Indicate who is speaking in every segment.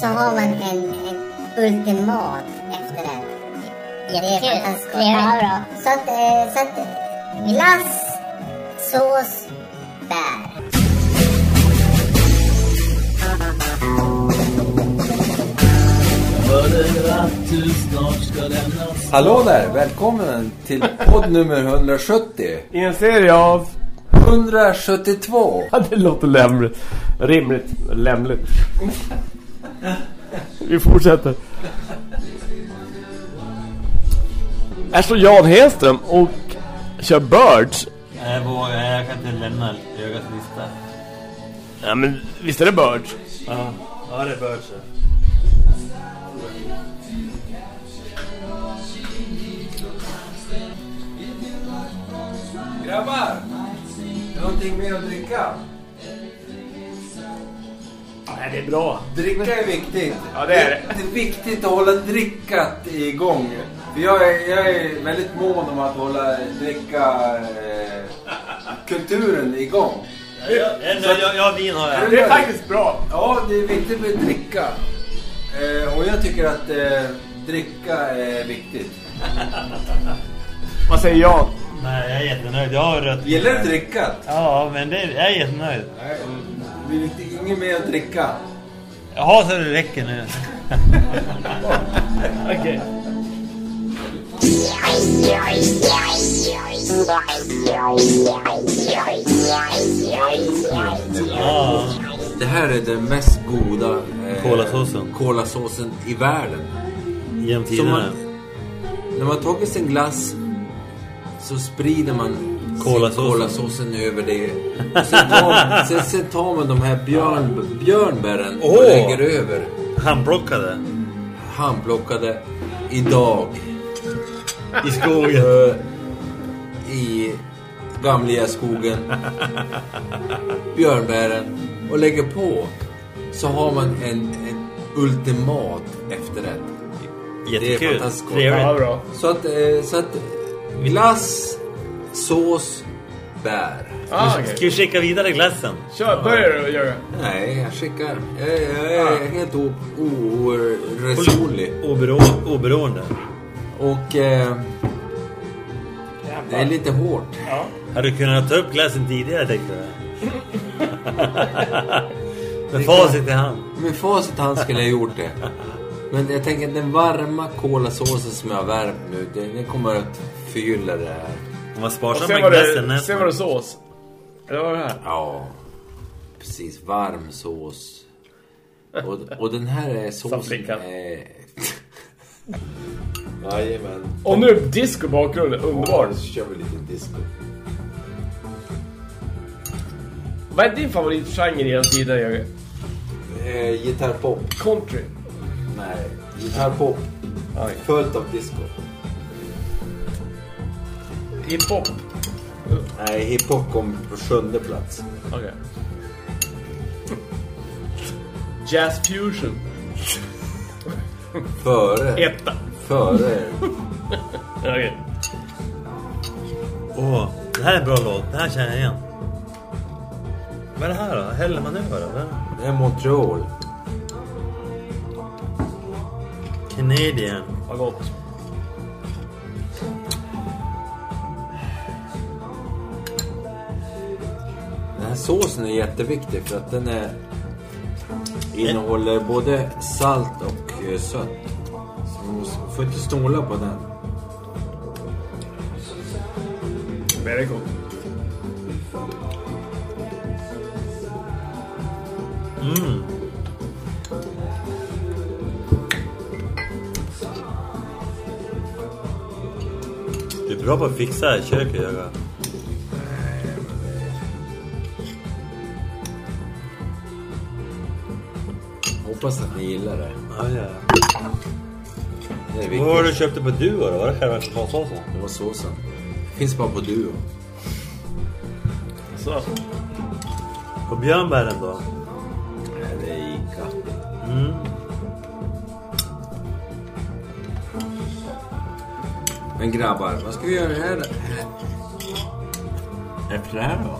Speaker 1: så har man en, en ultimat efterrätt. Det är
Speaker 2: Jättekul.
Speaker 1: fantastiskt gott.
Speaker 2: Ja, bra.
Speaker 1: Så att, eh, så att glass, sås, bär.
Speaker 3: Hallå där! Välkommen till podd nummer 170.
Speaker 4: I en serie av...
Speaker 3: 172.
Speaker 4: Ja, det låter lämligt. Rimligt. Lämligt. Vi fortsätter. Här står Jan Henström och kör Birds.
Speaker 5: Jag vågar, jag kan inte lämna ögat lista.
Speaker 4: Ja, men visst är det Birds?
Speaker 5: Ja, ja det är Birds.
Speaker 3: Grabbar! Någonting mer att dricka?
Speaker 4: Nej, det är bra.
Speaker 3: Dricka är viktigt.
Speaker 4: Ja, det är det.
Speaker 3: Det är viktigt att hålla drickat igång. För jag är, jag är väldigt mån om att hålla dricka eh, kulturen igång.
Speaker 5: Jag, jag, jag, jag vin har jag.
Speaker 4: Det är faktiskt bra.
Speaker 3: Ja, det är viktigt med dricka. Eh, och jag tycker att eh, dricka är viktigt.
Speaker 4: Vad säger Jan?
Speaker 5: Nej, jag är jättenöjd. Jag har rött.
Speaker 3: Gillar du drickat?
Speaker 5: Ja, men det, jag är jättenöjd.
Speaker 3: Nej, vill inte inget mer att dricka.
Speaker 5: Jaha, så det räcker nu.
Speaker 4: Okej.
Speaker 3: Det här är den mest goda eh,
Speaker 5: Kolasåsen.
Speaker 3: kolasåsen i världen.
Speaker 5: genom tiderna.
Speaker 3: när man tagit sin glass så sprider man
Speaker 5: Kolasåsen.
Speaker 3: kolasåsen över det. Och Sen tar, sen, sen tar man de här björn, björnbären och
Speaker 5: Åh!
Speaker 3: lägger över.
Speaker 5: Handplockade.
Speaker 3: Handplockade idag.
Speaker 5: I skogen.
Speaker 3: Eh, I gamla skogen. Björnbären. Och lägger på. Så har man en, en ultimat efterrätt. Det är
Speaker 5: Jättekul.
Speaker 3: fantastiskt gott.
Speaker 4: Ja,
Speaker 5: Trevligt.
Speaker 4: bra.
Speaker 3: Så att, eh, så att glass, sås, bär.
Speaker 4: Ah,
Speaker 5: Ska
Speaker 4: okej.
Speaker 5: vi skicka vidare glassen?
Speaker 4: Kör, börjar du göra.
Speaker 3: Nej, jag skickar. Jag, jag är helt o- oresonlig.
Speaker 5: Obero- oberoende.
Speaker 3: Och eh, det är lite hårt.
Speaker 5: Hade du kunnat ta upp glassen tidigare tänkte jag. Med facit i hand.
Speaker 3: Med facit i hand skulle jag gjort det. Men jag tänker att den varma kolasåsen som jag har värmt nu, den, kommer att fylla det här.
Speaker 5: Med
Speaker 4: var
Speaker 5: glassen
Speaker 4: det,
Speaker 5: nästa.
Speaker 4: sen var det sås. Eller vad var det här?
Speaker 3: Ja, precis. Varm sås. Och, och den här är såsen... Är- Jajamän.
Speaker 4: Och nu disco bakgrunden, underbar.
Speaker 3: Så kör vi lite disco.
Speaker 4: Vad är din favoritgenre genom tiden, Jörgen?
Speaker 3: Eh, gitarrpop.
Speaker 4: Country.
Speaker 3: Nej, gitarrpop. Följt av disco.
Speaker 4: Hiphop.
Speaker 3: Nej, hiphop kom på sjunde plats.
Speaker 4: Okej. Jazz fusion.
Speaker 3: Före.
Speaker 4: Etta.
Speaker 3: Före.
Speaker 4: Okej.
Speaker 5: Åh, det här är en bra låt. Det här känner jag igen. Vad är det här då? Häller man över eller?
Speaker 3: Det är Montreal.
Speaker 5: Canadian.
Speaker 4: Vad gott.
Speaker 3: Här såsen är jätteviktig för att den är innehåller både salt och eh, sött. Så man måste, får inte snåla på den.
Speaker 4: Very good.
Speaker 5: Mm. Du är bra på att fixa i köket, Jöga.
Speaker 3: Hoppas att ni gillar det.
Speaker 5: Ja, ja.
Speaker 3: Det är
Speaker 5: Vad var det du
Speaker 3: viktigt.
Speaker 5: köpte på Duo då? Var det själva chokladssåsen?
Speaker 3: Det var såsen. Finns bara på Duo.
Speaker 4: Så.
Speaker 5: På björnbären då?
Speaker 3: Nej, det är Ica.
Speaker 5: Mm.
Speaker 3: Men grabbar, vad ska vi göra här? Efter det här då?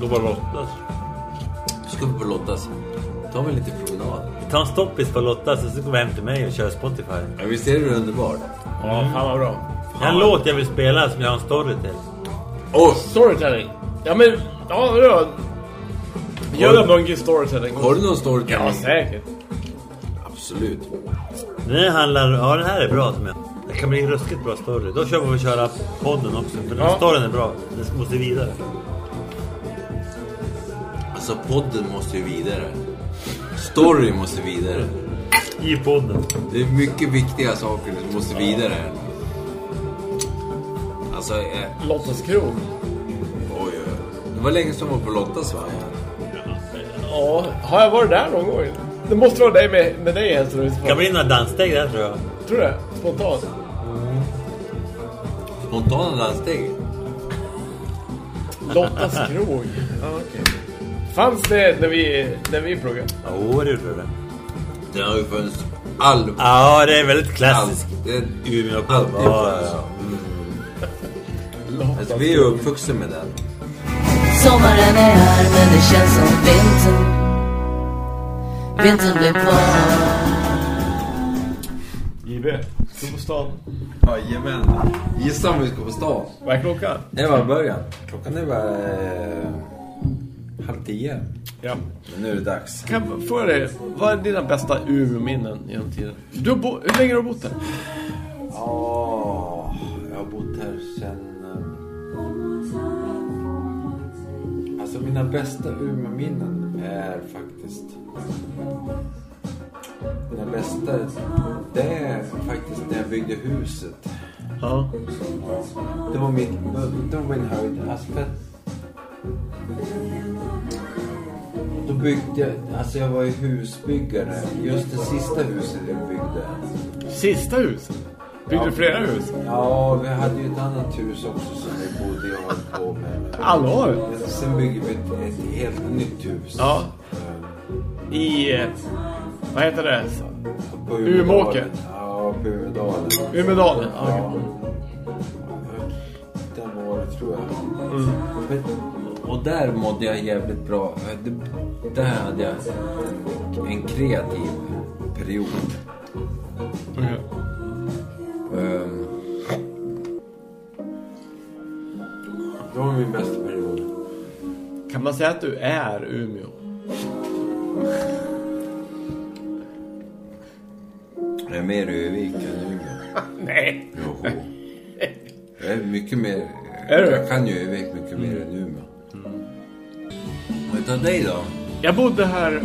Speaker 5: Då var det lottas.
Speaker 3: Vi på Lottas? tar vi lite promenad.
Speaker 5: Vi tar en stoppis på Lotta så går vi hem till mig och kör Spotify.
Speaker 3: Ja, visst är det underbart?
Speaker 4: Ja, fan vad bra.
Speaker 5: Har en låt jag vill spela som jag har en story till.
Speaker 3: Åh!
Speaker 4: Storytelling. Ja men, ja vadå? Gör en bungee storytelling.
Speaker 3: Har du någon story?
Speaker 4: Ja, säkert.
Speaker 3: Absolut.
Speaker 5: Den handlar... Ja, den här är bra som jag... Det kan bli en ruskigt bra story. Då kör vi och köra podden också. För den
Speaker 4: Ja.
Speaker 5: storyn är bra. Den måste vidare.
Speaker 3: Alltså podden måste ju vidare. Story måste vidare.
Speaker 5: I podden.
Speaker 3: Det är mycket viktiga saker som måste vidare. Alltså, eh,
Speaker 4: Lottas krog.
Speaker 3: oj, oj. Det var länge som var på Lottas va?
Speaker 4: Ja, har jag varit där någon gång? Det måste vara dig med, med dig Hellström.
Speaker 5: Det kan bli några danssteg där tror jag.
Speaker 4: Tror du det? Spontant.
Speaker 3: Spontana danssteg.
Speaker 4: Lottas krog. Ja, okej. Fanns det när vi, när vi pluggade?
Speaker 5: Jo, det gjorde det.
Speaker 3: Den har ju funnits all...
Speaker 5: Ja, det är väldigt klassiskt.
Speaker 3: det är
Speaker 5: Umeå
Speaker 3: alltid
Speaker 5: Ja,
Speaker 3: funnits.
Speaker 5: ja.
Speaker 4: Lottas
Speaker 3: Alltså, vi är ju uppvuxna med den.
Speaker 2: Sommaren är här men det känns som vintern Vintern blir kvar
Speaker 4: JB. Stå på stan.
Speaker 3: Jajamän. Gissa om vi ska på stan.
Speaker 4: Vad är klockan?
Speaker 3: Det var början. Klockan är bara eh, halv tio.
Speaker 4: Ja.
Speaker 3: Men nu är det dags.
Speaker 4: Kan jag fråga dig, vad är dina bästa Umeå-minnen genom tiden? Du har bo- hur länge har du bott där?
Speaker 3: Ja, jag har bott här sen... eh, Alltså mina bästa Umeå-minnen är faktiskt... Mina bästa, det är faktiskt när jag byggde huset.
Speaker 4: Ja.
Speaker 3: Det var min, det var min höjd. Alltså Då byggde jag, alltså jag var ju husbyggare. Just det sista huset jag byggde.
Speaker 4: Sista huset? Byggde du flera hus?
Speaker 3: Ja, vi hade ju ett annat hus också som vi bodde och höll på med.
Speaker 4: Allvar?
Speaker 3: Sen byggde vi ett, ett helt nytt hus.
Speaker 4: Ja. I... eh, Vad heter det?
Speaker 3: På
Speaker 4: Umeåker?
Speaker 3: Ja, på Umedalen.
Speaker 4: Umedalen? Ja.
Speaker 3: Den var det, tror jag.
Speaker 4: Mm.
Speaker 3: Men, och där mådde jag jävligt bra. Det, där hade jag en, kreativ period.
Speaker 4: Okej.
Speaker 3: Um, det var min bästa period.
Speaker 4: Kan man säga att du är Umeå?
Speaker 3: Jag är mer Övik än Umeå.
Speaker 4: Nej.
Speaker 3: Jo. Jag är mycket mer...
Speaker 4: Är du?
Speaker 3: Jag kan ju Övik Ta dig då?
Speaker 4: Jag bodde här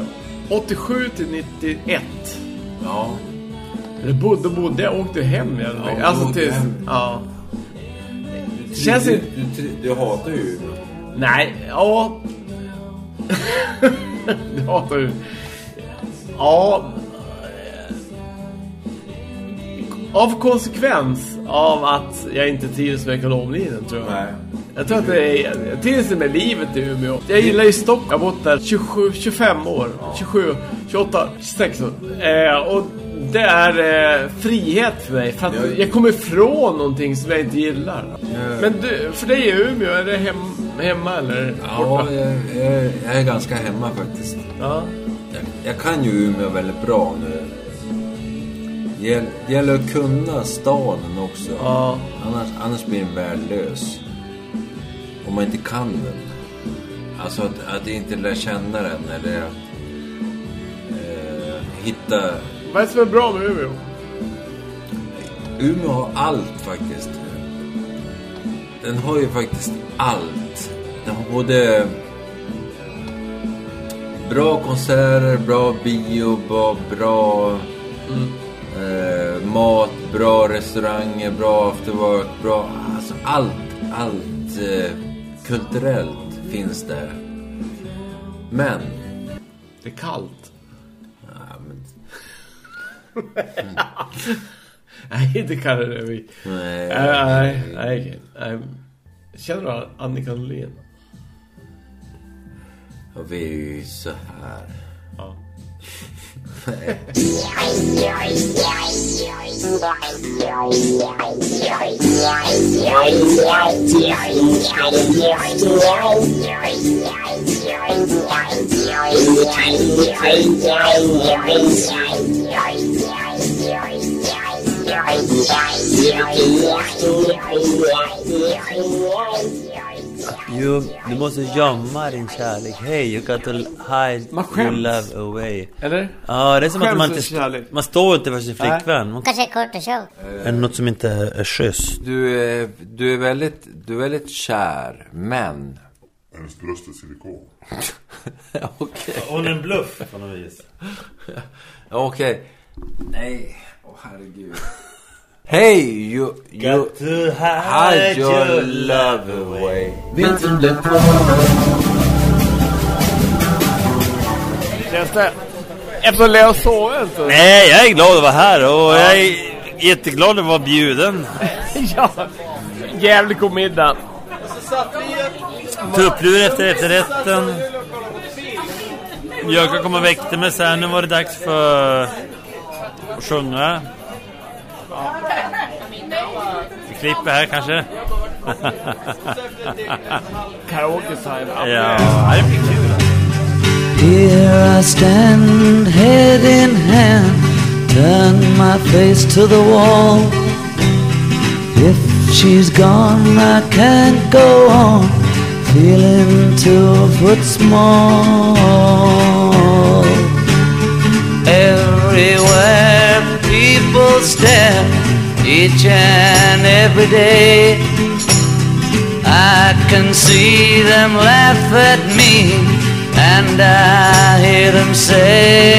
Speaker 4: 87 till 91.
Speaker 3: Ja.
Speaker 4: Eller bodde, bodde, jag åkte hem igen.
Speaker 3: Ja, du
Speaker 4: alltså till...
Speaker 3: hem.
Speaker 4: Ja. Känns
Speaker 3: du, du, du, du hatar ju Umeå.
Speaker 4: Nej, ja... du hatar ju... Ja... Av konsekvens av att jag inte trivs med ekonomlinjen, tror jag.
Speaker 3: Nej.
Speaker 4: Jag tror att det är... Jag trivs med livet i Umeå. Jag gillar ju Stockholm. Jag har bott där 27, 25 år. 27, 28, 26 år. Eh, och det är eh, frihet för mig. För att
Speaker 3: Jag-
Speaker 4: jag kommer ifrån någonting som jag inte gillar. Men du, för dig är Umeå, är det hem, hemma eller
Speaker 3: Ja,
Speaker 4: borta?
Speaker 3: jag, jag, jag är ganska hemma faktiskt.
Speaker 4: Ja.
Speaker 3: Jag, jag kan ju Umeå väldigt bra nu. Det gäller att kunna staden också.
Speaker 4: Ja.
Speaker 3: Annars, annars blir den värdelös. Om man inte kan den. Alltså att, att inte lära känna den eller att eh, hitta...
Speaker 4: Vad är det som är bra med Umeå?
Speaker 3: Umeå har allt faktiskt. Den har ju faktiskt allt. Den har både bra konserter, bra bio, bra, bra eh, mat, bra restauranger, bra afterwork, bra... Alltså allt, allt eh, kulturellt finns där. Men...
Speaker 4: Det är kallt.
Speaker 3: Ja, men
Speaker 4: Nej, inte kallar det vi.
Speaker 3: nej,
Speaker 4: Nej, nej, nej, nej. Känner du Annika Norlin?
Speaker 3: Och vi är ju så här.
Speaker 4: Ja.
Speaker 5: You, du måste gömma din kärlek. Hey, you got to hide
Speaker 4: Man
Speaker 5: your love away.
Speaker 4: Eller?
Speaker 5: Ja, det är som att
Speaker 4: Skäms
Speaker 5: man
Speaker 4: för
Speaker 5: inte...
Speaker 4: kärlek.
Speaker 5: Man står inte för sin flickvän. Man,
Speaker 1: Kanske kort och tjock.
Speaker 5: är det något som inte är schysst?
Speaker 3: Du är, du är, väldigt, du är väldigt kär, men...
Speaker 6: Hennes bröst är silikon.
Speaker 3: Okej.
Speaker 5: Hon är en bluff på något vis.
Speaker 3: Okej. Nej. Åh herregud. Hey, you... you
Speaker 5: Got to hide
Speaker 3: hide your
Speaker 5: your
Speaker 3: love away.
Speaker 2: På
Speaker 4: Känns det? Efter Leo sovit inte?
Speaker 5: Nej, jag är glad att vara här och jag är jätteglad att vara bjuden.
Speaker 4: ja. Jävligt god middag.
Speaker 5: Tupplur efter efterrätten. Björka kom och väckte mig så här. Nu var det dags för att sjunga. Vi klipper här kanske.
Speaker 4: Karaoke time.
Speaker 5: Ja, det blir kul.
Speaker 2: Here I stand, head in hand, turn my face to the wall. If she's gone, I can't go on, feeling two foot small. Everywhere people stare, each and every day. I can see them laugh at me, and I hear them say,